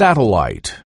Satellite.